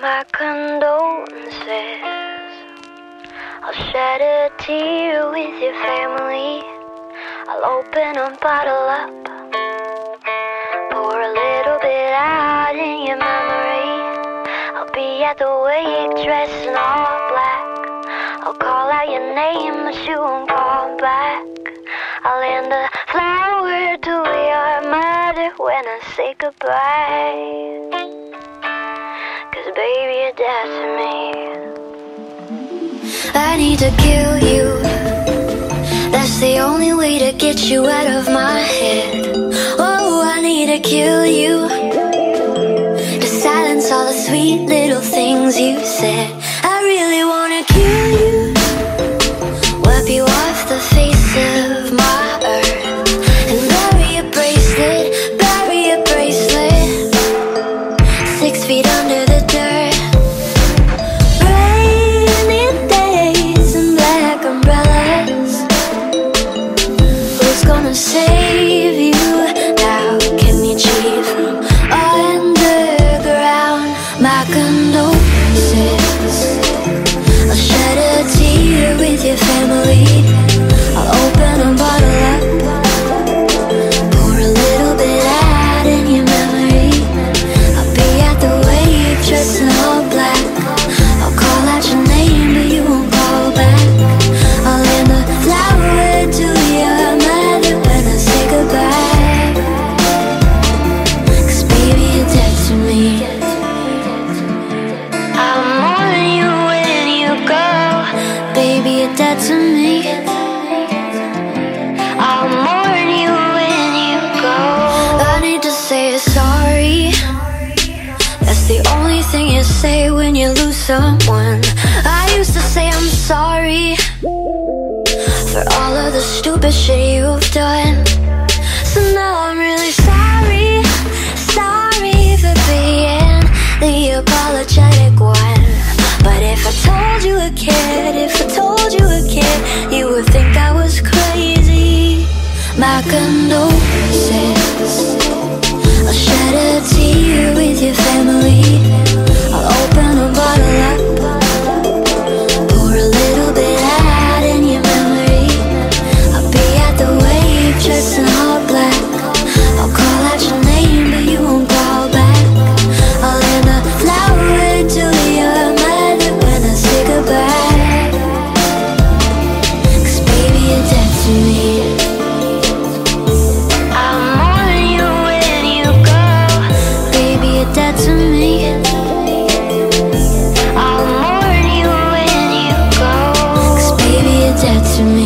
my condolences. I'll shed a tear with your family. I'll open a bottle up, pour a little bit out in your memory. I'll be at the wake dressed in all black. I'll call out your name, but you won't call back. I'll hand a flower to your mother when I say goodbye. Baby, you're dead to me. I need to kill you. That's the only way to get you out of my head. Oh, I need to kill you. To silence all the sweet little things you said. Thing you say when you lose someone. I used to say I'm sorry for all of the stupid shit you've done. So now I'm really sorry, sorry for being the apologetic one. But if I told you again, if I told you again, you would think I was crazy. My condolences. I'll shed a tear with your family. to me.